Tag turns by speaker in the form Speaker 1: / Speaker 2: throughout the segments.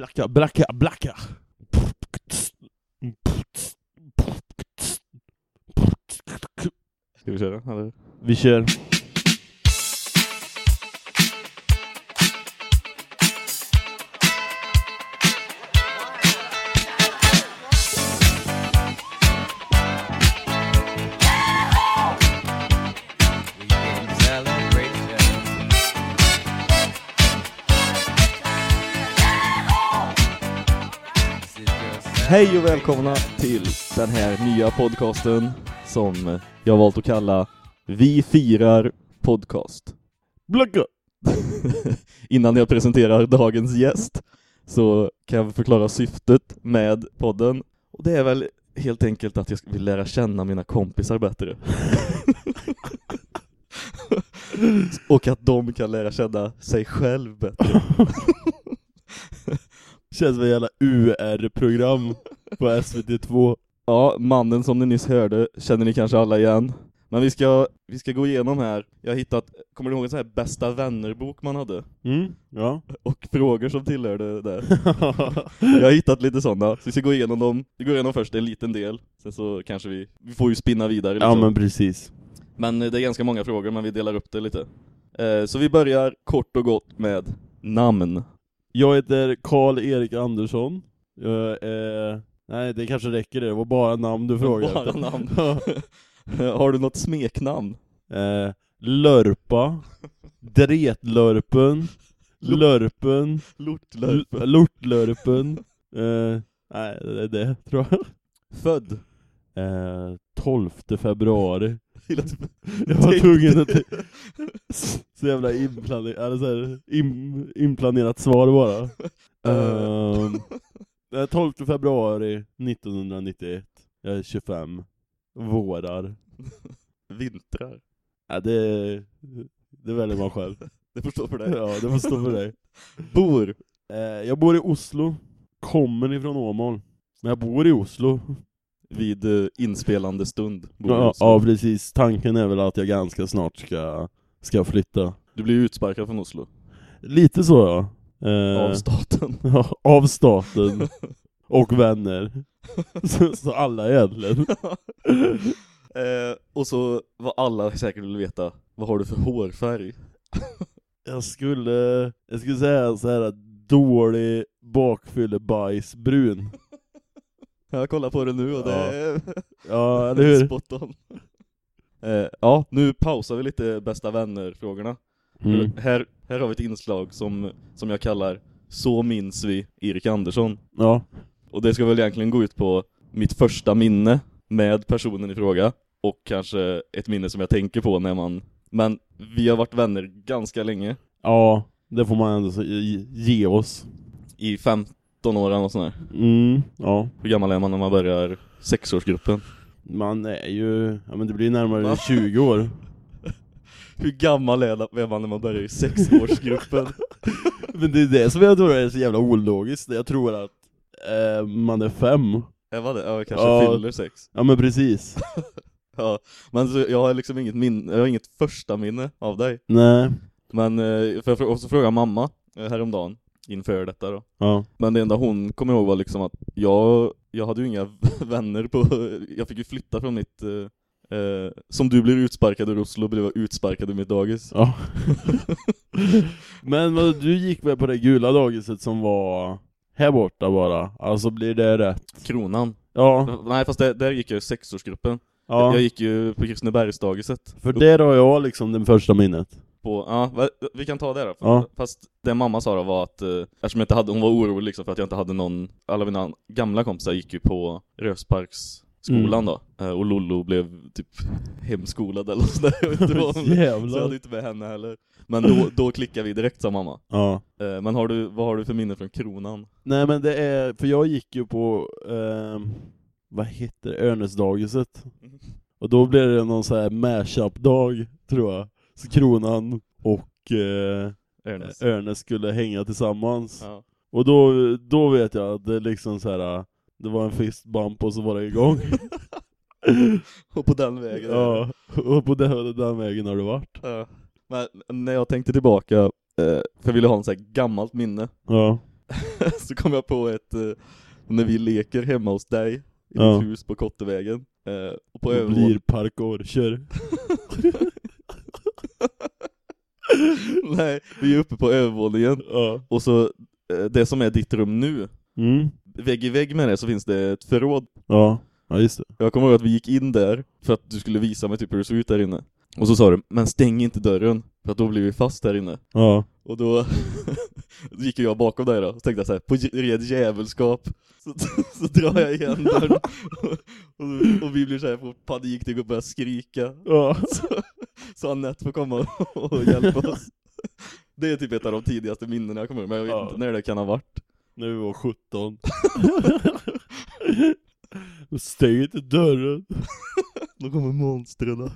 Speaker 1: Blacka, blacka, blacka.
Speaker 2: Ska vi köra? Eller?
Speaker 1: Vi kör.
Speaker 2: Hej och välkomna till den här nya podcasten som jag valt att kalla Vi firar podcast.
Speaker 1: Blacka.
Speaker 2: Innan jag presenterar dagens gäst så kan jag förklara syftet med podden. Och det är väl helt enkelt att jag vill lära känna mina kompisar bättre. och att de kan lära känna sig själv bättre.
Speaker 1: Känns som ett jävla UR-program på SVT2.
Speaker 2: Ja, mannen som ni nyss hörde känner ni kanske alla igen. Men vi ska, vi ska gå igenom här. Jag har hittat, kommer du ihåg en sån här bästa vänner-bok man hade?
Speaker 1: Mm, ja.
Speaker 2: Och frågor som tillhörde det. Jag har hittat lite sådana, så vi ska gå igenom dem. Vi går igenom först en liten del, sen så kanske vi, vi får ju spinna vidare liksom.
Speaker 1: ja men precis.
Speaker 2: Men eh, det är ganska många frågor, men vi delar upp det lite. Eh, så vi börjar kort och gott med namn.
Speaker 1: Jag heter Karl-Erik Andersson. Jag är... Nej, det kanske räcker det. Det var bara namn du frågade
Speaker 2: Bara namn. har du något smeknamn?
Speaker 1: eh, Lörpa. Dretlörpen. Lörpen.
Speaker 2: Lortlöp.
Speaker 1: L- Lortlörpen. Eh, nej, det är det tror jag.
Speaker 2: Född?
Speaker 1: Eh, 12 februari.
Speaker 2: Gillar att-
Speaker 1: Jag var tvungen att... Så jävla inplanerat, in, inplanerat svar bara. Um, är 12 februari 1991. Jag är 25. Vårar.
Speaker 2: Vintrar.
Speaker 1: Ja, det, det väljer man själv.
Speaker 2: Det får stå för dig.
Speaker 1: Ja, det får stå för dig.
Speaker 2: Bor?
Speaker 1: Eh, jag bor i Oslo. Kommer ifrån Åmål. Men jag bor i Oslo.
Speaker 2: Vid eh, inspelande stund.
Speaker 1: Ja, ja, precis. Tanken är väl att jag ganska snart ska, ska flytta.
Speaker 2: du blir utsparkad från Oslo.
Speaker 1: Lite så ja. Eh,
Speaker 2: Av staten.
Speaker 1: Ja, av staten. Och vänner. Så, så alla egentligen.
Speaker 2: eh, och så vad alla säkert vill veta, vad har du för hårfärg?
Speaker 1: Jag skulle, jag skulle säga så här dålig bakfyllebajsbrun.
Speaker 2: Jag kollar på det nu och det
Speaker 1: Ja.
Speaker 2: är
Speaker 1: Ja, eller hur?
Speaker 2: spot on. Eh, ja, nu pausar vi lite bästa vänner-frågorna.
Speaker 1: Mm.
Speaker 2: Här, här har vi ett inslag som, som jag kallar Så minns vi Erik Andersson.
Speaker 1: Ja.
Speaker 2: Och det ska väl egentligen gå ut på mitt första minne med personen i fråga. Och kanske ett minne som jag tänker på när man... Men vi har varit vänner ganska länge.
Speaker 1: Ja, det får man ändå ge- oss.
Speaker 2: I 15 år eller något sånt där.
Speaker 1: Mm, ja.
Speaker 2: Hur gammal är man när man börjar sexårsgruppen?
Speaker 1: Man är ju, ja men det blir närmare
Speaker 2: Va?
Speaker 1: 20 år.
Speaker 2: Hur gammal är man när man börjar i sexårsgruppen?
Speaker 1: Men det är det som jag tror är så jävla ologiskt. Jag tror att eh, man är fem.
Speaker 2: Jag var det? Ja, kanske
Speaker 1: Ja.
Speaker 2: fyller sex.
Speaker 1: Ja men precis.
Speaker 2: Ja, men så, jag har liksom inget minne, jag har inget första minne av dig.
Speaker 1: Nej.
Speaker 2: Men, eh, för, och så frågade mamma eh, häromdagen, inför detta då.
Speaker 1: Ja.
Speaker 2: Men det enda hon kommer ihåg var liksom att jag, jag hade ju inga vänner på, jag fick ju flytta från mitt, eh, eh, som du blir utsparkad ur Oslo blev jag utsparkad ur mitt dagis.
Speaker 1: Ja. Men vad, du gick med på det gula dagiset som var här borta bara, alltså blir det rätt?
Speaker 2: Kronan.
Speaker 1: Ja,
Speaker 2: Nej fast där, där gick jag i sexårsgruppen.
Speaker 1: ja.
Speaker 2: Jag gick ju på Kristinebergsdagiset.
Speaker 1: för där har jag liksom det första minnet.
Speaker 2: På, ja, vi kan ta det då.
Speaker 1: Ja.
Speaker 2: Fast det mamma sa då var att, eh, eftersom jag inte hade, hon var orolig liksom för att jag inte hade någon, alla mina gamla kompisar gick ju på Rösparksskolan
Speaker 1: Mm.
Speaker 2: då. Eh, och Lollo blev typ hemskolad eller sådär, jag vet inte vad hon- Så jag hade inte med henne heller. Men då, då klickade vi direkt sa mamma.
Speaker 1: Ja.
Speaker 2: Eh, men har du, vad har du för minne från kronan?
Speaker 1: Nej men det är, för jag gick ju på, ehm, vad heter det, Örnäsdagiset. Och då blev det någon så här mashup-dag, tror jag. Så Kronan och eh,
Speaker 2: Ernest.
Speaker 1: Skulle hänga tillsammans.
Speaker 2: Ja.
Speaker 1: Och då, då vet jag att det liksom så här. Det var en fist bump och så var det igång.
Speaker 2: Och på den vägen.
Speaker 1: ja, och på den, den vägen har det varit.
Speaker 2: Ja. Men när jag tänkte tillbaka, eh, för jag ville ha en sån här gammalt minne.
Speaker 1: Ja.
Speaker 2: så kom jag på ett, eh, när vi leker hemma hos dig, i
Speaker 1: Ja.
Speaker 2: ditt hus på Kottevägen. Eh, och på övervåningen...
Speaker 1: blir parkour, kör.
Speaker 2: Nej, vi är uppe på övervåningen.
Speaker 1: Ja.
Speaker 2: Och så, eh, det som är ditt rum nu,
Speaker 1: Mm.
Speaker 2: vägg i vägg med det så finns det ett förråd.
Speaker 1: Ja. Ja, just det.
Speaker 2: Jag kommer ihåg att vi gick in där för att du skulle visa mig typ hur det såg ut där inne. Och så sa du, men stäng inte dörren, för att då blir vi fast där inne.
Speaker 1: Ja.
Speaker 2: Och då, då gick jag bakom dig då, och tänkte så här, på red djävulskap så, så drar jag igen dörren och, och, och vi blir så här på panik till och börjar skrika
Speaker 1: Ja.
Speaker 2: så, så Anette får komma och, och hjälpa oss Det är typ ett av de tidigaste minnena jag kommer ihåg, men jag vet
Speaker 1: Ja.
Speaker 2: inte när det kan ha varit
Speaker 1: vi var 17. Stäng inte dörren.
Speaker 2: Då kommer monstren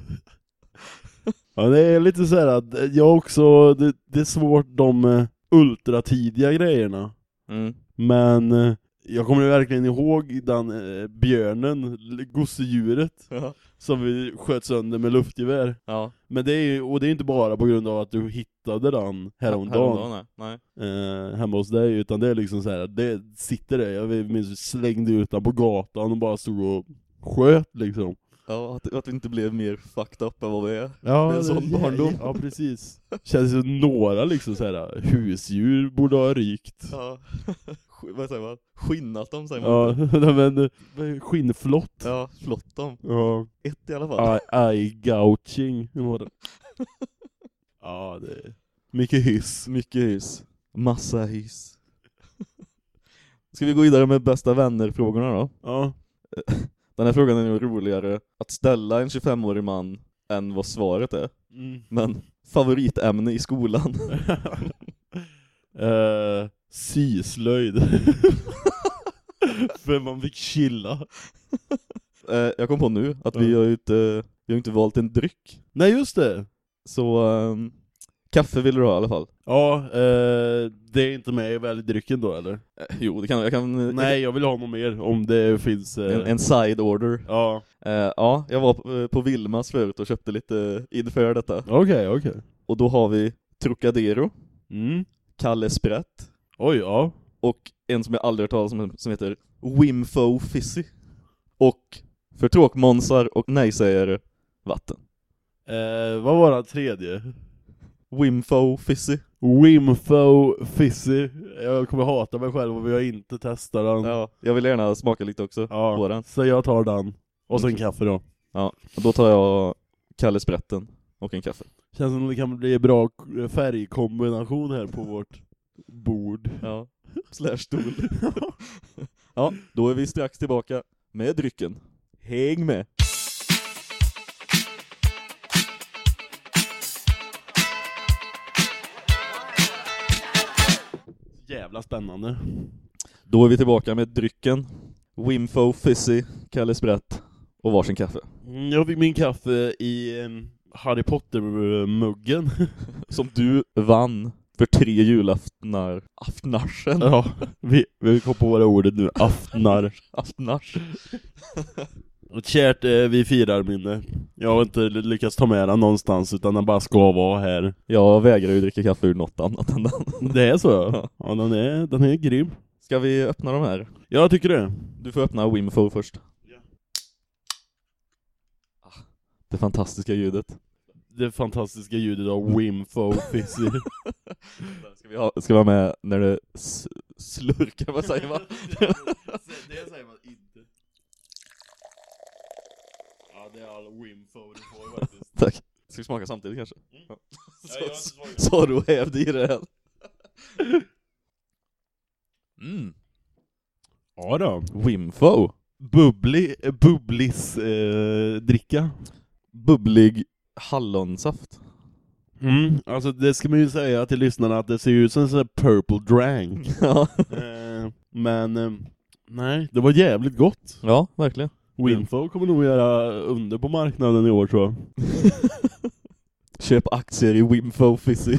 Speaker 1: Ja det är lite så här att jag också, det, det är svårt de eh, ultratidiga grejerna.
Speaker 2: mm.
Speaker 1: Men eh, jag kommer verkligen ihåg den eh, björnen, gosedjuret,
Speaker 2: ja.
Speaker 1: som vi sköt sönder med luftgevär.
Speaker 2: ja,
Speaker 1: Men det är och det är inte bara på grund av att du hittade den häromdagen
Speaker 2: nej. nej
Speaker 1: eh, hemma hos dig, utan det är liksom så här, det sitter där, jag minns vi slängde ut den på gatan och bara stod och sköt liksom.
Speaker 2: Ja, att, att vi inte blev mer fucked up än vad vi är
Speaker 1: Ja,
Speaker 2: en sån
Speaker 1: det-
Speaker 2: barndom.
Speaker 1: Ja, precis. Känns som några liksom så här husdjur borde ha rykt.
Speaker 2: Ja, vad säger man? Skinnat dem säger man
Speaker 1: Ja, men skinnflott.
Speaker 2: Ja, flott dem.
Speaker 1: Ja.
Speaker 2: Ett i alla fall.
Speaker 1: Eye, eye gouging var det. Ja, det är mycket hyss.
Speaker 2: Mycket hyss. Massa hyss. Ska vi gå vidare med bästa vänner-frågorna då?
Speaker 1: Ja.
Speaker 2: Den här frågan är nog roligare att ställa en 25-årig man än vad svaret är.
Speaker 1: Mm.
Speaker 2: Men favoritämne i skolan?
Speaker 1: uh, syslöjd. För man fick chilla.
Speaker 2: Eh, jag kom på nu att vi har ju inte, vi har inte valt en dryck.
Speaker 1: Nej just det.
Speaker 2: Så ehm, kaffe vill du ha i alla fall?
Speaker 1: Ja, eh, det är inte med i väldrycken då eller?
Speaker 2: Eh, jo, det kan jag. kan
Speaker 1: Nej, jag vill ha något mer om det finns... eh,
Speaker 2: En, en side order.
Speaker 1: Ja,
Speaker 2: Eh, ja, jag var på, på Vilmas förut och köpte lite inför detta.
Speaker 1: okej, okej.
Speaker 2: Och då har vi Trocadero,
Speaker 1: Mm.
Speaker 2: Kalle Sprätt
Speaker 1: Oj, ja.
Speaker 2: och en som jag aldrig hört talas om som heter Wimfo Fizzy. Och för tråkmånsar och nej-sägare, vatten.
Speaker 1: Eh, vad var den tredje?
Speaker 2: Wimfo Fizzy.
Speaker 1: Wimfo Fizzy. Jag kommer hata mig själv om jag inte testar den.
Speaker 2: Ja, jag vill gärna smaka lite också
Speaker 1: Ja,
Speaker 2: på den.
Speaker 1: så jag tar den. Och sen kaffe då.
Speaker 2: Ja, då tar jag Kalle Sprätten och en kaffe.
Speaker 1: Känns som det kan bli bra k- färgkombination här på vårt bord.
Speaker 2: Ja, slash stol. ja, då är vi strax tillbaka med drycken. Häng med!
Speaker 1: Jävla spännande.
Speaker 2: Då är vi tillbaka med drycken. Wimfo Fizzy, Kalle Sprätt och varsin kaffe.
Speaker 1: Mm, Jag fick min kaffe i em, Harry Potter-muggen.
Speaker 2: Som du vann för tre julaftnar, aftnarsen.
Speaker 1: ja, vi, vi kom på det ordet nu. Aftnar.
Speaker 2: Aftnars.
Speaker 1: Ett kärt eh, vi firar minne. Jag har inte ly- lyckats ta med den någonstans utan den bara ska vara här.
Speaker 2: Jag vägrar ju dricka kaffe ur något annat än den.
Speaker 1: Det är så ja.
Speaker 2: Ja.
Speaker 1: Den är, den är grym.
Speaker 2: Ska vi öppna de här?
Speaker 1: Jag tycker det.
Speaker 2: Du får öppna Wimfo först. Ah, Det fantastiska ljudet.
Speaker 1: Det fantastiska ljudet av Wimfo Fizzy.
Speaker 2: Ska vi ha, ska vi ha med när det s- slurkar, vad säger man?
Speaker 1: det säger man inte. Ja, det är all Wimfo du får faktiskt.
Speaker 2: Tack. Ska vi smaka samtidigt kanske?
Speaker 1: Mm.
Speaker 2: Ja.
Speaker 1: Ja, jag har inte smakat.
Speaker 2: Så du hävde i det här. Mm.
Speaker 1: Ja då.
Speaker 2: Wimfo.
Speaker 1: Bubblig, eh, bubblis eh, dricka.
Speaker 2: Bubblig hallonsaft.
Speaker 1: Mm, alltså det ska man ju säga till lyssnarna att det ser ut som en sån här purple drank.
Speaker 2: Ja.
Speaker 1: eh, men eh, nej, det var jävligt gott.
Speaker 2: ja, verkligen.
Speaker 1: Winfo kommer nog göra under på marknaden i år tror jag.
Speaker 2: Köp aktier i Wimfo Fizzy.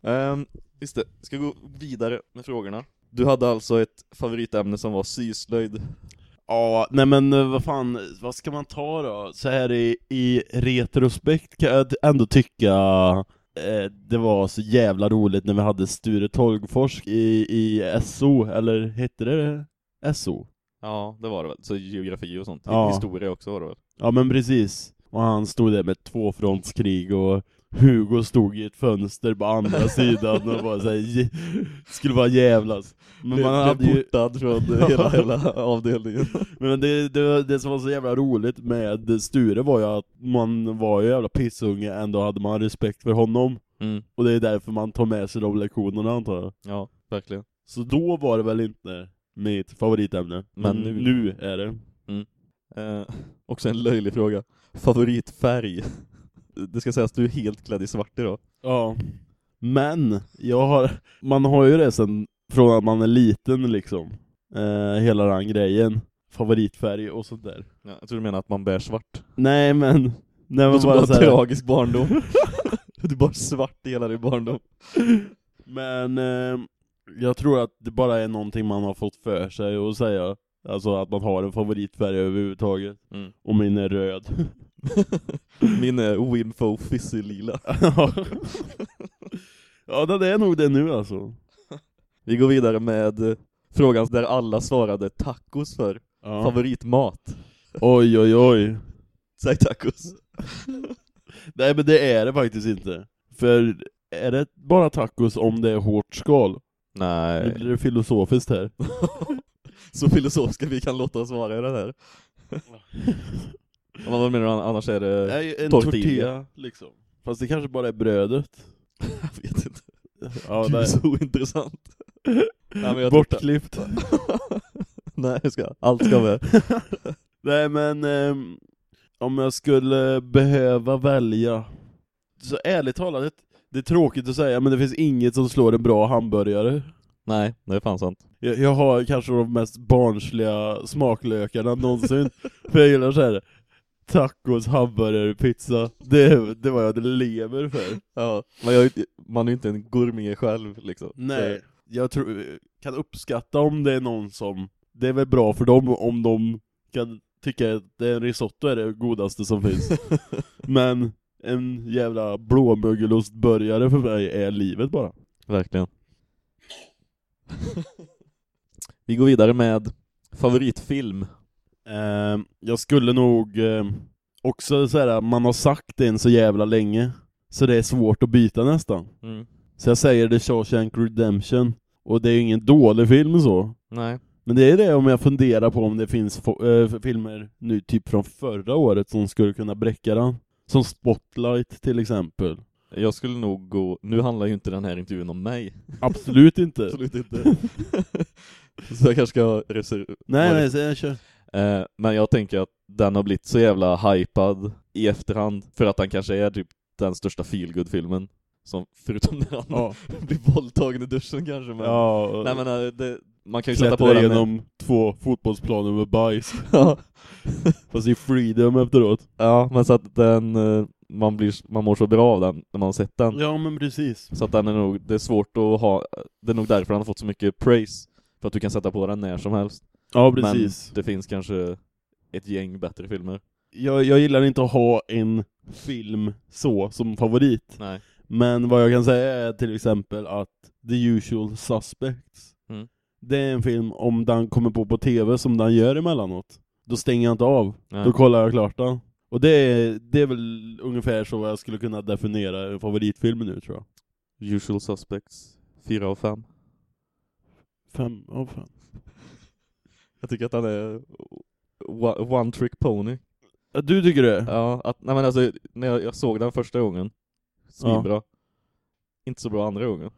Speaker 2: um, just det, ska gå vidare med frågorna. Du hade alltså ett favoritämne som var syslöjd.
Speaker 1: Ja, nej men eh, vad fan, vad ska man ta då? Så här i, i retrospekt kan jag ändå tycka eh, det var så jävla roligt när vi hade Sture Tolgfors i, i SO, eller hette det SO?
Speaker 2: Ja, det var det väl. Så geografi och sånt.
Speaker 1: Ja.
Speaker 2: Historia också var det väl.
Speaker 1: Ja men precis. Och han stod där med tvåfrontskrig och Hugo stod i ett fönster på andra sidan och bara såhär, "Jä- skulle vara jävlas. Men
Speaker 2: Blev-
Speaker 1: man
Speaker 2: blev
Speaker 1: hade ju,
Speaker 2: portad från hela, hela avdelningen.
Speaker 1: men det, det, det som var så jävla roligt med Sture var ju att man var ju jävla pissunge, ändå hade man respekt för honom.
Speaker 2: Mm.
Speaker 1: Och det är därför man tar med sig de lektionerna antar jag.
Speaker 2: Ja, verkligen.
Speaker 1: Så då var det väl inte mitt favoritämne.
Speaker 2: Men
Speaker 1: Men
Speaker 2: nu-
Speaker 1: nu, är det.
Speaker 2: Eh, också en löjlig fråga. Favoritfärg? Det ska sägas att du är helt klädd i svart idag.
Speaker 1: Ja. Men, jag har, man har ju det sen från att man är liten liksom. Eh, hela den grejen. Favoritfärg och sånt där.
Speaker 2: Ja, jag tror du menar att man bär svart.
Speaker 1: Nej men, när man
Speaker 2: bara
Speaker 1: bara
Speaker 2: en
Speaker 1: så här,
Speaker 2: tragisk barndom. du bara svart i hela din barndom.
Speaker 1: Men eh, jag tror att det bara är någonting man har fått för sig att säga. Alltså att man har en favoritfärg överhuvudtaget.
Speaker 2: Mm.
Speaker 1: Och min är röd.
Speaker 2: Min är Winfo Fizzy-lila.
Speaker 1: ja, det är nog det nu alltså.
Speaker 2: Vi går vidare med frågan där alla svarade tacos för.
Speaker 1: Ja.
Speaker 2: Favoritmat?
Speaker 1: Oj, oj, oj.
Speaker 2: Säg tacos.
Speaker 1: Nej men det är det faktiskt inte. För är det bara tacos om det är hårt skal? Nu
Speaker 2: Nej.
Speaker 1: blir det filosofiskt här.
Speaker 2: Så filosofiska vi kan låta oss vara i den här. Vad menar du annars är det?
Speaker 1: Nej, en
Speaker 2: tortilla.
Speaker 1: tortilla. liksom. Fast det kanske bara är brödet.
Speaker 2: Jag vet inte.
Speaker 1: Ja,
Speaker 2: du är så ointressant. Nej,
Speaker 1: Bortklippt.
Speaker 2: Nej, ska, allt ska med.
Speaker 1: Nej men, ehm, om jag skulle behöva välja, så ärligt talat, det är tråkigt att säga men det finns inget som slår en bra hamburgare.
Speaker 2: Nej, det är fan sant.
Speaker 1: Jag, jag har kanske de mest barnsliga smaklökarna någonsin, för jag gillar såhär tacos, hamburgare, pizza, det, det var jag lever för.
Speaker 2: Ja, men jag, man är ju inte en gourmet själv liksom.
Speaker 1: Nej, jag tror, kan uppskatta om det är någon som, det är väl bra för dem om de kan tycka att det är risotto är det godaste som finns. Men en jävla blåmögelostburgare för mig är livet bara.
Speaker 2: Verkligen. Vi går vidare med favoritfilm.
Speaker 1: Eh, jag skulle nog eh, också säga man har sagt det en så jävla länge, så det är svårt att byta nästan.
Speaker 2: Mm.
Speaker 1: Så jag säger The Shawshank Redemption, och det är ju ingen dålig film så.
Speaker 2: Nej.
Speaker 1: Men det är det om jag funderar på om det finns eh, filmer nu typ från förra året som skulle kunna bräcka den. Som Spotlight till exempel.
Speaker 2: Jag skulle nog gå, nu handlar ju inte den här intervjun om mig.
Speaker 1: Absolut inte.
Speaker 2: Absolut inte. Så jag kanske ska reservera.
Speaker 1: nej, nej, så jag kör.
Speaker 2: Eh, men jag tänker att den har blivit så jävla hypad i efterhand för att den kanske är typ den största feelgood-filmen. Som, förutom när han
Speaker 1: Ja.
Speaker 2: blir våldtagen i duschen kanske. Men,
Speaker 1: ja
Speaker 2: Nej men eh, det, man kan ju sätta på den.
Speaker 1: genom två fotbollsplaner med bajs.
Speaker 2: Ja.
Speaker 1: Fast i freedom efteråt.
Speaker 2: ja, men så att den, eh, man, blir, man mår så bra av den när man har sett den.
Speaker 1: Ja men precis.
Speaker 2: Så att den är nog, det är svårt att ha, det är nog därför den har fått så mycket praise. För att du kan sätta på den när som helst.
Speaker 1: Ja precis.
Speaker 2: Men det finns kanske ett gäng bättre filmer.
Speaker 1: Jag, jag gillar inte att ha en film så som favorit.
Speaker 2: Nej.
Speaker 1: Men vad jag kan säga är till exempel att The Usual Suspects
Speaker 2: Mm.
Speaker 1: Det är en film, om den kommer på på tv som den gör emellanåt Då stänger jag inte av,
Speaker 2: Nej.
Speaker 1: då kollar jag klart den Och det är, det är väl ungefär så jag skulle kunna definiera en favoritfilm nu tror jag
Speaker 2: Usual Suspects, 4 av 5.
Speaker 1: Fem av fem
Speaker 2: Jag tycker att han är one trick pony.
Speaker 1: Ja, Du tycker det?
Speaker 2: Ja, att, nej men alltså, när jag, jag såg den första gången, svinbra. Inte så bra andra gången.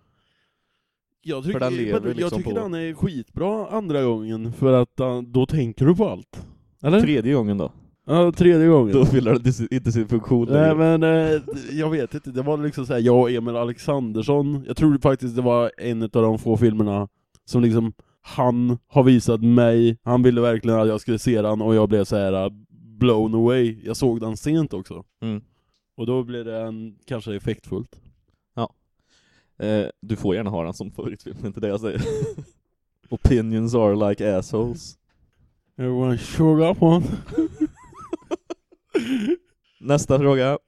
Speaker 1: Jag
Speaker 2: För den lever
Speaker 1: men jag
Speaker 2: liksom
Speaker 1: tycker
Speaker 2: på-
Speaker 1: den är skitbra andra gången, för att uh, då tänker du på allt Eller?
Speaker 2: Tredje gången då?
Speaker 1: Ja, tredje gången
Speaker 2: Då fyller den inte- sin funktion
Speaker 1: Nej
Speaker 2: längre.
Speaker 1: men eh, jag vet inte, det var liksom såhär, jag och Emil Alexandersson, jag tror faktiskt det var en av de få filmerna som liksom han har visat mig, han ville verkligen att jag skulle se den och jag blev så här uh, blown away. Jag såg den sent också.
Speaker 2: Mm.
Speaker 1: Och då blev det en, kanske effektfullt.
Speaker 2: Eh, du får gärna ha den som favoritfilm, det inte det jag säger. Opinions are like assholes.
Speaker 1: Everyone sugar one.
Speaker 2: Nästa fråga.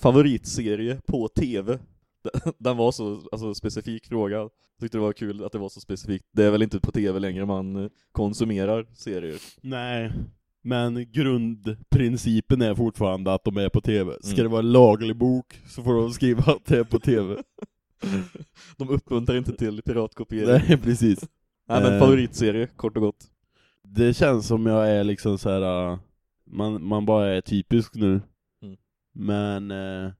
Speaker 2: Favoritserie på TV? Den var så alltså, specifik fråga. Tyckte det var kul att det var så specifikt. Det är väl inte på tv längre man eh, konsumerar serier.
Speaker 1: Nej, men grundprincipen är fortfarande att de är på tv. Ska
Speaker 2: Mm.
Speaker 1: det vara en laglig bok så får de skriva att det är på tv.
Speaker 2: De uppmuntrar inte till piratkopiering.
Speaker 1: Nej, precis.
Speaker 2: Nej men
Speaker 1: Eh.
Speaker 2: favoritserie, kort och gott.
Speaker 1: Det känns som jag är liksom så här. Man, man bara är typisk nu.
Speaker 2: Mm.
Speaker 1: Men, äh,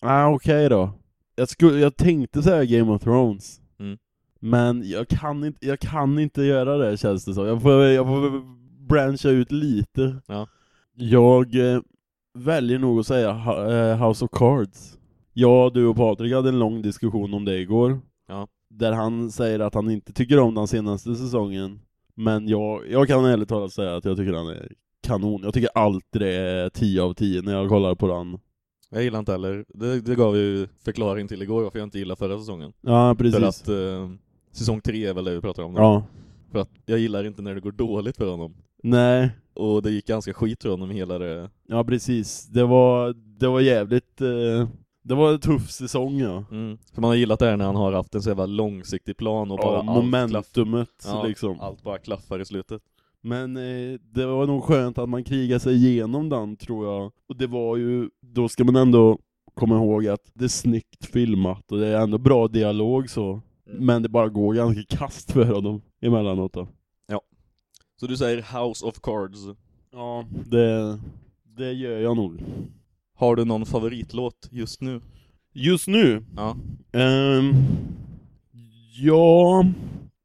Speaker 1: ah, okej då. Jag, skulle, jag tänkte säga Game of Thrones.
Speaker 2: Mm.
Speaker 1: Men jag kan, inte, jag kan inte göra det känns det som. Jag får, jag får branscha ut lite.
Speaker 2: Ja.
Speaker 1: Jag eh, väljer nog att säga eh, House of Cards. Jag, du och Patrik hade en lång diskussion om det igår.
Speaker 2: Ja.
Speaker 1: Där han säger att han inte tycker om den senaste säsongen. Men jag, jag kan ärligt talat säga att jag tycker den är kanon. Jag tycker alltid det är 10 av 10 när jag kollar på den.
Speaker 2: Jag gillar inte heller, det, det gav ju förklaring till igår varför jag inte gillar förra säsongen.
Speaker 1: Ja, precis.
Speaker 2: För att eh, säsong tre är väl det vi pratar om nu.
Speaker 1: Ja.
Speaker 2: För att jag gillar inte när det går dåligt för honom.
Speaker 1: Nej.
Speaker 2: Och det gick ganska skit för honom hela det.
Speaker 1: Ja, precis. Det var, det var jävligt... Eh, det var en tuff säsong ja.
Speaker 2: Mm. För man har gillat det här när han har haft en så jävla långsiktig plan och bara
Speaker 1: ja
Speaker 2: allt, klaff,
Speaker 1: momentumet
Speaker 2: Ja,
Speaker 1: liksom.
Speaker 2: allt bara klaffar i slutet.
Speaker 1: Men eh, det var nog skönt att man krigade sig igenom den tror jag. Och det var ju, då ska man ändå komma ihåg att det är snyggt filmat och det är ändå bra dialog så.
Speaker 2: Mm.
Speaker 1: Men det bara går ganska kast för honom emellanåt då.
Speaker 2: Så du säger House of Cards.
Speaker 1: Ja, det, det gör jag nog.
Speaker 2: Har du någon favoritlåt just nu?
Speaker 1: Just nu?
Speaker 2: Ja.
Speaker 1: Ehm, ja,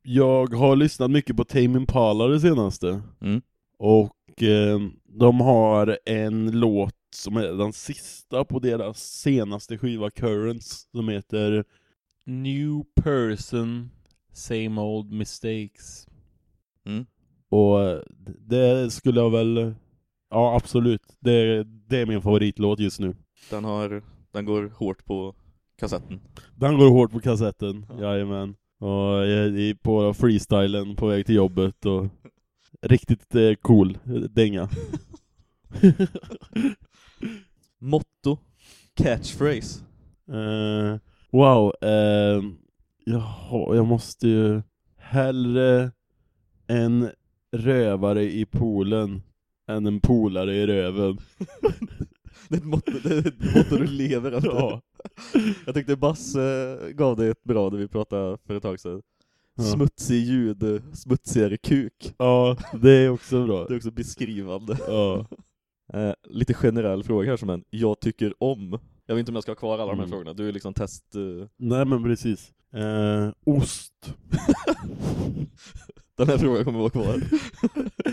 Speaker 1: jag har lyssnat mycket på Tame Impala det senaste.
Speaker 2: Mm.
Speaker 1: Och ehm, de har en låt som är den sista på deras senaste skiva Currents som heter New Person Same Old Mistakes.
Speaker 2: Mm.
Speaker 1: Och eh, det skulle jag väl, ja absolut, det, det är min favoritlåt just nu.
Speaker 2: Den har, den går hårt på kassetten.
Speaker 1: Den går hårt på kassetten,
Speaker 2: Ja.
Speaker 1: jajamän. Och jag är på freestylen på väg till jobbet och riktigt eh, cool dänga.
Speaker 2: Motto. Catchphrase.
Speaker 1: Eh, wow, eh, jaha, jag måste ju hellre en rövare i poolen än en polare i röven.
Speaker 2: Det är ett motto, det är ett motto du lever efter.
Speaker 1: Ja.
Speaker 2: Jag tyckte Basse gav dig ett bra det vi pratade för ett tag sedan.
Speaker 1: Ja.
Speaker 2: Smutsig ljud, smutsigare kuk.
Speaker 1: ja, det är också bra.
Speaker 2: Det är också beskrivande.
Speaker 1: Ja.
Speaker 2: Eh, lite generell fråga här som en, jag tycker om. Jag vet inte om jag ska ha kvar alla de här
Speaker 1: Mm.
Speaker 2: frågorna, du är liksom test... eh,
Speaker 1: Nej men precis. Eh, ost.
Speaker 2: Den här frågan kommer vara kvar.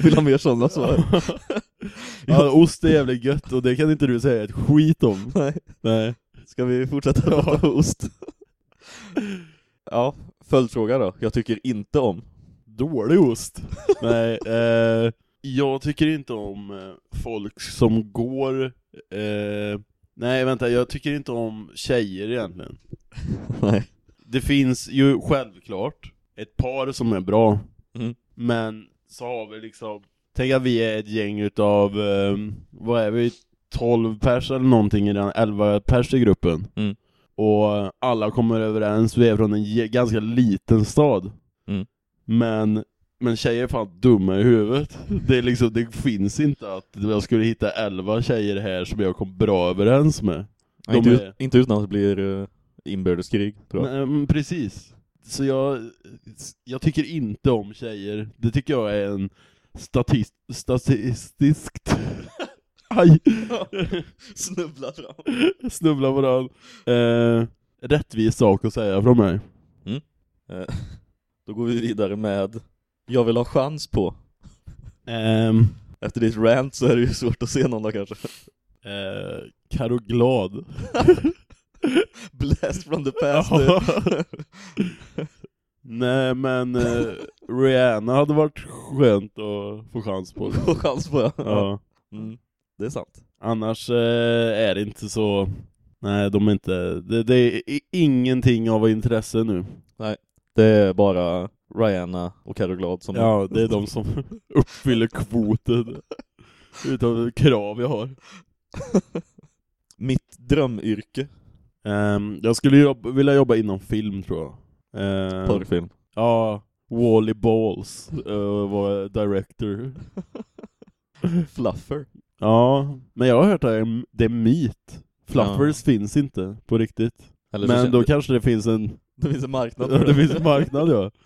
Speaker 2: Vill ha mer sådana svar?
Speaker 1: ja, ost är jävligt gött och det kan inte du säga ett skit om.
Speaker 2: Nej.
Speaker 1: Nej.
Speaker 2: Ska vi fortsätta prata om ost? ja, följdfråga då. Jag tycker inte om.
Speaker 1: Dålig ost. Nej, eh, jag tycker inte om eh, folk som går... Eh, nej, vänta, jag tycker inte om tjejer egentligen.
Speaker 2: Nej.
Speaker 1: Det finns ju självklart ett par som är bra,
Speaker 2: Mm.
Speaker 1: men så har vi liksom... Tänk att vi är ett gäng utav, eh, vad är vi, 12 pers eller någonting i den, 11 pers i gruppen.
Speaker 2: Mm.
Speaker 1: Och alla kommer överens, vi är från en ganska liten stad.
Speaker 2: Mm.
Speaker 1: Men, men tjejer är fan dumma i huvudet. Det, är liksom, det finns inte att jag skulle hitta 11 tjejer här som jag kom bra överens med.
Speaker 2: Ja, inte,
Speaker 1: är-
Speaker 2: inte utan att det blir uh, inbördeskrig, tror jag.
Speaker 1: Nej, precis. Så jag, jag tycker inte om tjejer. Det tycker jag är en statist, statistiskt... Aj!
Speaker 2: Snubbla fram.
Speaker 1: Snubbla på den. Eh, rättvis sak att säga från mig.
Speaker 2: Eh, Då går vi vidare med Jag vill ha chans på.
Speaker 1: Ehm,
Speaker 2: Efter ditt rant så är det ju svårt att se någon då kanske.
Speaker 1: eh, Karo Glad.
Speaker 2: Blast from the past.
Speaker 1: Nej men eh, Rihanna hade varit skönt att få chans på.
Speaker 2: Få chans på ja.
Speaker 1: Ja.
Speaker 2: Mm, det är sant.
Speaker 1: Annars eh, är det inte så... Nej, de är inte... Det, det är ingenting av intresse nu.
Speaker 2: Det är bara Rihanna och Carro Glad som
Speaker 1: Ja, det är de som uppfyller kvoten utav krav jag har.
Speaker 2: Mitt drömyrke.
Speaker 1: Ehm, jag skulle jobba, vilja jobba inom film tror jag. Ehm,
Speaker 2: Porrfilm.
Speaker 1: Ja, Wally Balls uh, var director.
Speaker 2: Fluffer.
Speaker 1: Ja, men jag har hört att det är, det myt. Fluffers finns inte på riktigt.
Speaker 2: Eller
Speaker 1: men då kanske det finns en
Speaker 2: det finns en marknad
Speaker 1: Ja,
Speaker 2: för
Speaker 1: det finns en marknad ja.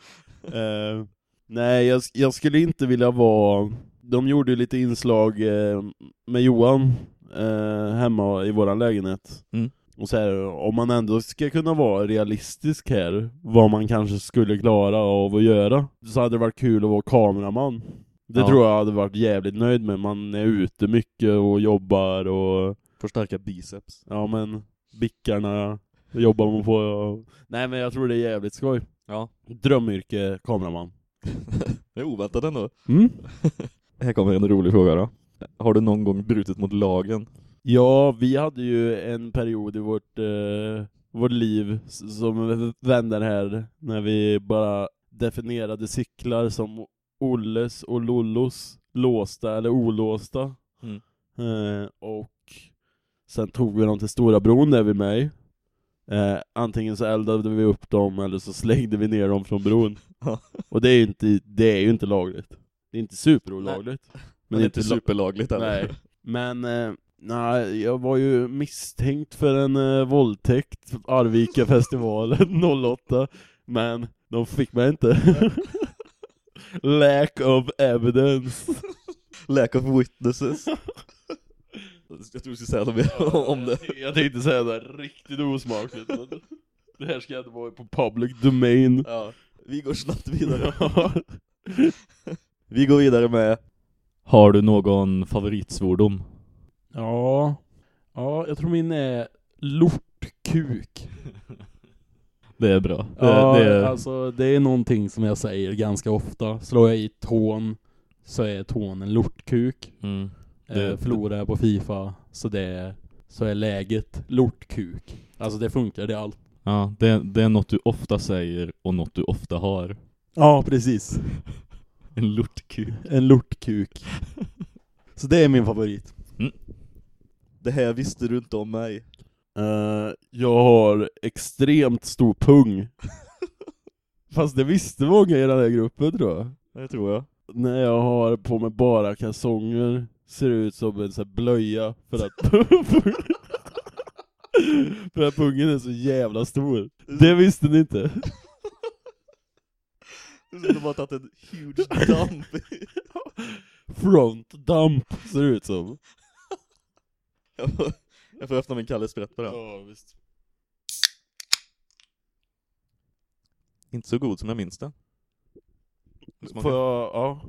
Speaker 1: Eh, nej, jag, jag skulle inte vilja vara... De gjorde ju lite inslag eh, med Johan eh, hemma i våran lägenhet.
Speaker 2: Mm.
Speaker 1: Och så här, om man ändå ska kunna vara realistisk här, vad man kanske skulle klara av att göra, så hade det varit kul att vara kameraman. Det
Speaker 2: Ja.
Speaker 1: tror jag hade varit jävligt nöjd med. Man är ute mycket och jobbar och
Speaker 2: Förstärka biceps.
Speaker 1: ja men bickarna jobbar man på. Och... Nej men jag tror det är jävligt skoj.
Speaker 2: Ja.
Speaker 1: Drömyrke, kameraman.
Speaker 2: Det är oväntat ändå.
Speaker 1: Mm.
Speaker 2: Här kommer en rolig fråga då. Har du någon gång brutit mot lagen?
Speaker 1: Ja, vi hade ju en period i vårt, eh, vårt liv som vänner här, när vi bara definierade cyklar som Olles och Lollos, låsta eller olåsta.
Speaker 2: Mm.
Speaker 1: Eh, och sen tog vi dem till Stora bron där vid mig. Eh, antingen så eldade vi upp dem eller så slängde vi ner dem från bron. Och det är ju inte, det är ju inte lagligt. Det är inte superolagligt.
Speaker 2: Men det är inte
Speaker 1: la-
Speaker 2: superlagligt heller.
Speaker 1: Nej. Men, eh, nej, jag var ju misstänkt för en eh, våldtäkt, Arvika-festivalen 08, men de fick mig inte. Lack of evidence.
Speaker 2: Lack of witnesses. Jag tror du skulle säga något mer om det.
Speaker 1: Jag tänkte säga det riktigt osmakligt, men det här ska inte vara på public domain.
Speaker 2: Ja. Vi går snabbt vidare. Vi går vidare med Har du någon favoritsvordom?
Speaker 1: Ja, ja, jag tror min är lortkuk.
Speaker 2: Det är bra. Det,
Speaker 1: Ja,
Speaker 2: det är,
Speaker 1: alltså det är någonting som jag säger ganska ofta. Slår jag i tån så är tån en lortkuk.
Speaker 2: mm,
Speaker 1: Eh,
Speaker 2: Det-
Speaker 1: förlorar jag på Fifa så det är, så är läget lortkuk. Alltså det funkar, det är allt.
Speaker 2: ja, det, det är något du ofta säger och något du ofta har.
Speaker 1: Ja, precis.
Speaker 2: En lortkuk.
Speaker 1: En lortkuk. så det är min favorit.
Speaker 2: Det här visste du inte om mig.
Speaker 1: Eh, jag har extremt stor pung. Fast det visste många i den här gruppen tror jag.
Speaker 2: Det tror jag.
Speaker 1: När jag har på mig bara kalsonger ser det ut som en sån här blöja för att för att pungen är så jävla stor. Det visste ni inte.
Speaker 2: Skulle bara tagit en huge dump.
Speaker 1: Front dump ser det ut som.
Speaker 2: Jag, får, jag får öppna min Kalle Sprätt på den.
Speaker 1: Ja, visst.
Speaker 2: Inte så god som jag minns den.
Speaker 1: Får jag, ja.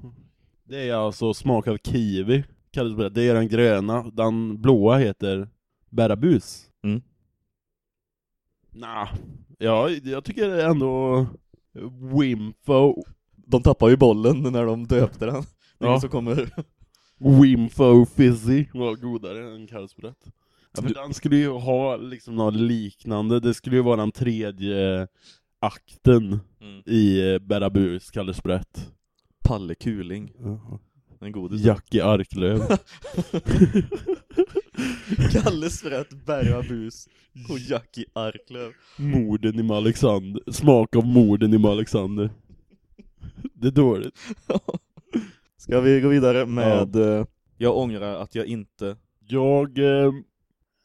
Speaker 1: Det är alltså smak av kiwi. Kallas det. det är den gröna. Den blåa heter bärabus.
Speaker 2: Mm.
Speaker 1: Nah. Ja, jag tycker det är ändå Wimfo
Speaker 2: De tappar ju bollen när de döpte den. Det är
Speaker 1: Ja.
Speaker 2: som kommer...
Speaker 1: Wimfo Fizzy var godare än kallsbrett. Ja, för den skulle ju ha liksom något liknande, det skulle ju vara den tredje akten
Speaker 2: Mm.
Speaker 1: i eh, Bärabus kallsbrett.
Speaker 2: Palle Kuling. En godis.
Speaker 1: Jackie Arklöv.
Speaker 2: Kalle Sprätt, Bergabus och Jackie Arklöv.
Speaker 1: Morden i Malexander. Smak av morden i Malexander. Det är dåligt.
Speaker 2: Ska vi gå vidare med... eh, Jag ångrar att jag inte...
Speaker 1: Jag... Eh,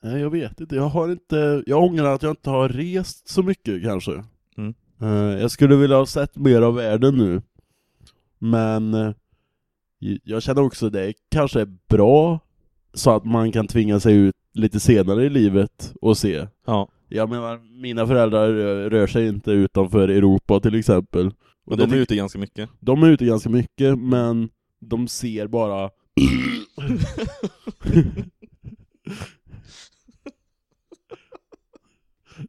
Speaker 1: nej, jag vet inte. Jag har inte... Jag ångrar att jag inte har rest så mycket kanske.
Speaker 2: Mm.
Speaker 1: Eh, jag skulle vilja ha sett mer av världen nu. Men... Eh, jag känner också det kanske är bra så att man kan tvinga sig ut lite senare i livet och se.
Speaker 2: Ja.
Speaker 1: Jag menar, mina föräldrar rör, sig inte utanför Europa till exempel. Och
Speaker 2: Men de är ute ganska mycket.
Speaker 1: de är ute ganska mycket, men de ser bara...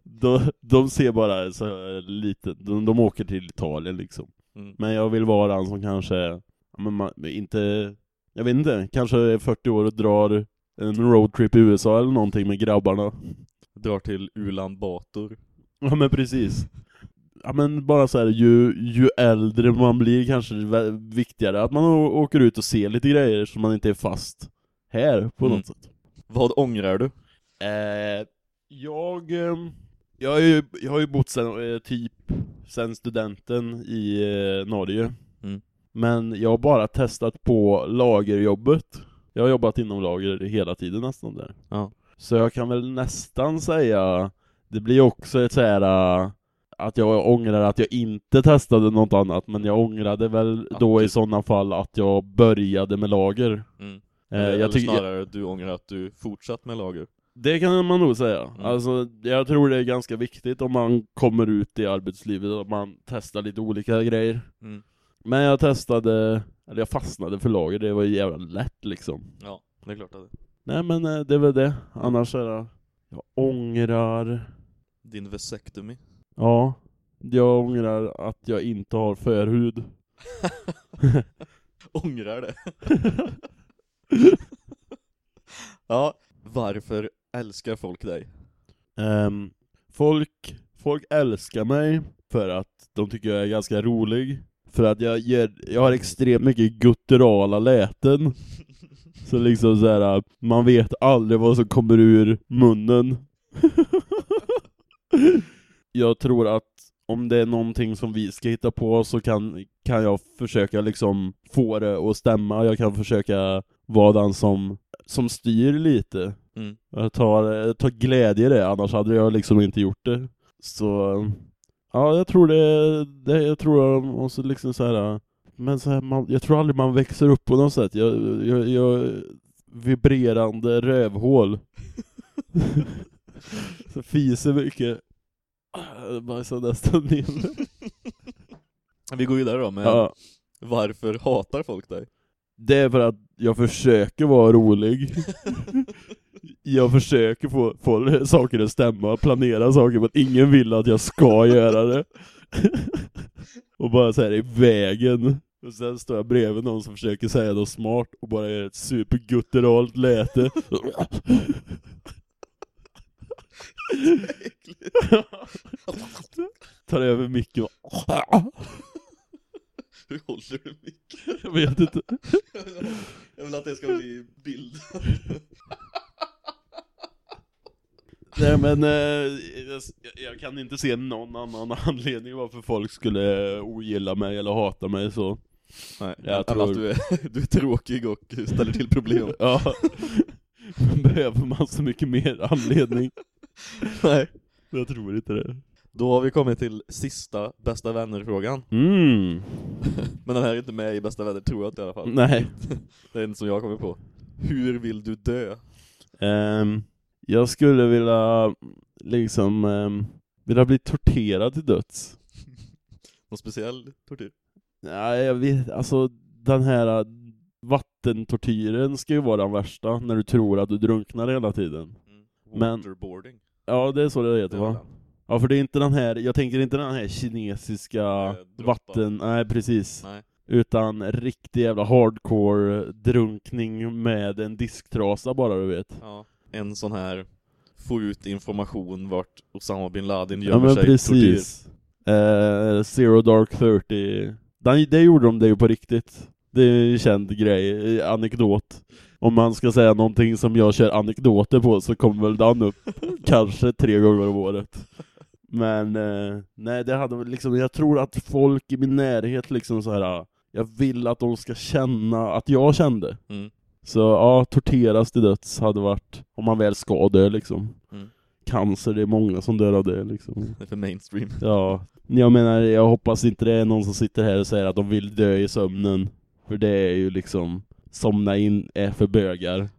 Speaker 1: de, de ser bara så lite, de, de åker till Italien liksom.
Speaker 2: Mm.
Speaker 1: Men jag vill vara den som kanske, men man, inte, jag vet inte, kanske är 40 år och drar en roadtrip i USA eller någonting med grabbarna.
Speaker 2: Drar till Ulan Bator.
Speaker 1: Ja men precis. Ja men bara så här, ju, ju äldre man blir kanske det är viktigare att man åker ut och ser lite grejer så man inte är fast här på
Speaker 2: Mm.
Speaker 1: något sätt.
Speaker 2: Vad ångrar du?
Speaker 1: Eh, Jag, ehm, jag, har ju, jag har ju bott sen, eh, typ sen studenten i eh, Norge.
Speaker 2: Mm.
Speaker 1: Men jag har bara testat på lagerjobbet. Jag har jobbat inom lager hela tiden nästan där.
Speaker 2: Ja.
Speaker 1: Så jag kan väl nästan säga, det blir också ett så här äh, att jag ångrar att jag inte testade något annat, men jag ångrade väl då i sådana fall att jag började med lager.
Speaker 2: Mm.
Speaker 1: Eh,
Speaker 2: Eller
Speaker 1: jag tycker,
Speaker 2: snarare du ångrar att du fortsatt med lager.
Speaker 1: det kan man nog säga.
Speaker 2: Mm.
Speaker 1: Alltså, jag tror det är ganska viktigt om man kommer ut i arbetslivet, att man testar lite olika grejer.
Speaker 2: Mm.
Speaker 1: Men jag testade, eller jag fastnade för lager, det var jävla lätt liksom.
Speaker 2: Ja, det är klart att det.
Speaker 1: Nej men eh, det är väl det, annars är det, jag ångrar
Speaker 2: Din vasectomy.
Speaker 1: Ja, jag ångrar att jag inte har förhud.
Speaker 2: Ångrar det. ja, varför älskar folk dig?
Speaker 1: Ehm, folk, folk älskar mig för att de tycker jag är ganska rolig. För att jag, ger, jag har extremt mycket gutturala läten. Så liksom så här, man vet aldrig vad som kommer ur munnen. Jag tror att om det är någonting som vi ska hitta på så kan, kan jag försöka liksom få det att stämma. Jag kan försöka vara den som, som styr lite.
Speaker 2: Mm.
Speaker 1: Jag tar, tar glädje i det, annars hade jag liksom inte gjort det. Så, ja jag tror det, det jag tror måste liksom så här. men så här, man, jag tror aldrig man växer upp på något sätt. Jag, jag, jag vibrerande rövhål. så fiser mycket. Bajsar nästan ner mig.
Speaker 2: Vi går vidare då med
Speaker 1: ja.
Speaker 2: varför hatar folk dig?
Speaker 1: Det är för att jag försöker vara rolig. jag försöker få, få saker att stämma, planera saker, men ingen vill att jag ska göra det. och bara så här i vägen. Och sen står jag bredvid någon som försöker säga något smart och bara gör ett supergutturalt läte. Tar över micken och...
Speaker 2: Hur håller du micken?
Speaker 1: Jag vet inte.
Speaker 2: Jag vill att det ska bli bild.
Speaker 1: Nej men, eh, jag, jag kan inte se någon annan anledning varför folk skulle ogilla mig eller hata mig så.
Speaker 2: Nej,
Speaker 1: Jag
Speaker 2: jag
Speaker 1: tror-
Speaker 2: att du är, du är tråkig och ställer till problem.
Speaker 1: Ja. Behöver man så mycket mer anledning?
Speaker 2: Nej.
Speaker 1: Jag tror inte det.
Speaker 2: Då har vi kommit till sista bästa vänner-frågan.
Speaker 1: Mm.
Speaker 2: Men den här är inte med i bästa vänner, tror jag inte i alla fall.
Speaker 1: Nej.
Speaker 2: Det är en som jag kommit på. Hur vill du dö?
Speaker 1: Ehm, jag skulle vilja, liksom, um, vilja bli torterad till döds.
Speaker 2: Någon speciell tortyr?
Speaker 1: Nej, jag vet, alltså den här äh, vattentortyren ska ju vara den värsta, när du tror att du drunknar hela tiden. Men-
Speaker 2: Waterboarding.
Speaker 1: Ja, det är så det heter va? Ja, för det är inte den här, jag tänker inte den här kinesiska
Speaker 2: Eh,
Speaker 1: vatten, nej precis.
Speaker 2: Nej.
Speaker 1: Utan riktig jävla hardcore drunkning med en disktrasa bara du vet.
Speaker 2: Ja. En sån här få ut information vart Osama bin Laden
Speaker 1: Ja
Speaker 2: gömmer
Speaker 1: men
Speaker 2: sig.
Speaker 1: precis. Eh, Zero Dark 30. Den, det gjorde de det ju på riktigt. Det är en känd grej, eh, anekdot. Om man ska säga någonting som jag kör anekdoter på så kommer väl den upp kanske tre gånger om året. Men eh, nej, det hade liksom, jag tror att folk i min närhet liksom så här. jag vill att de ska känna att jag kände.
Speaker 2: Mm.
Speaker 1: Så ja, torteras till döds hade varit, om man väl ska dö liksom.
Speaker 2: Mm.
Speaker 1: Cancer, det är många som dör av det liksom.
Speaker 2: Det är för mainstream.
Speaker 1: Ja, jag menar, jag hoppas inte det är någon som sitter här och säger att de vill dö i sömnen. För det är ju liksom, somna in är för bögar.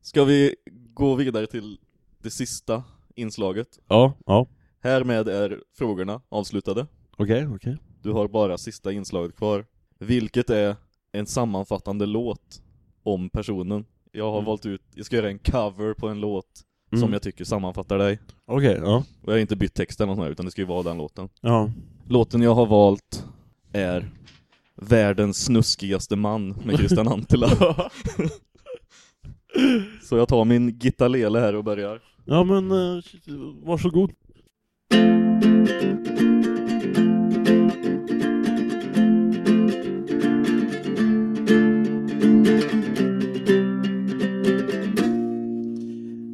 Speaker 2: Ska vi gå vidare till det sista inslaget?
Speaker 1: Ja, ja.
Speaker 2: Härmed är frågorna avslutade.
Speaker 1: Okej, okej.
Speaker 2: Du har bara sista inslaget kvar. Vilket är en sammanfattande låt om personen. Jag har
Speaker 1: Mm.
Speaker 2: valt ut, jag ska göra en cover på en låt
Speaker 1: Mm.
Speaker 2: som jag tycker sammanfattar dig.
Speaker 1: Okej, ja.
Speaker 2: Och jag har inte bytt texten och sånt här, utan det ska ju vara den låten.
Speaker 1: Ja.
Speaker 2: Låten jag har valt är Världens snuskigaste man med Christian Antila. Så jag tar min gitarlele här och börjar.
Speaker 1: Ja men eh, varsågod.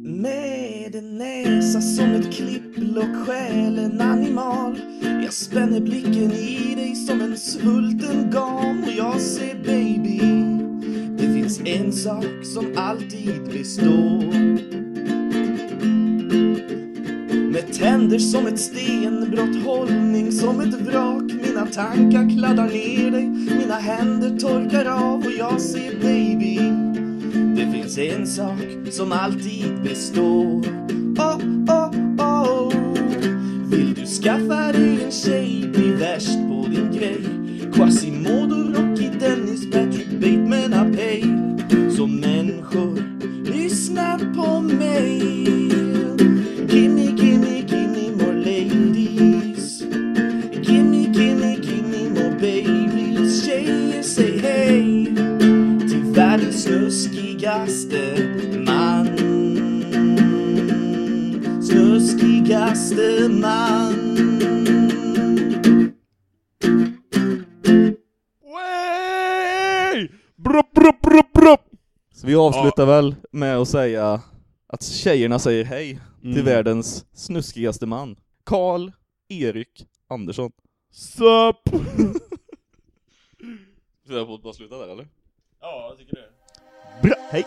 Speaker 3: Med en näsa som ett klippblock skäl en animal jag spänner blicken i dig som en svulten gam och jag säger baby. Det finns en sak som alltid består. Med tänder som ett stenbrott, hållning som ett vrak. Mina tankar kladdar ner dig, mina händer torkar av och jag säger baby. Det finns en sak som alltid består. Oh, oh, oh. Vill du skaffa dig på
Speaker 4: vi avslutar väl med att säga att tjejerna säger hej till
Speaker 1: Mm.
Speaker 4: världens snuskigaste man. Karl Erik Andersson.
Speaker 1: Sup!
Speaker 4: Ska jag bara sluta där eller?
Speaker 1: Ja, jag tycker det.
Speaker 4: Bra, hej!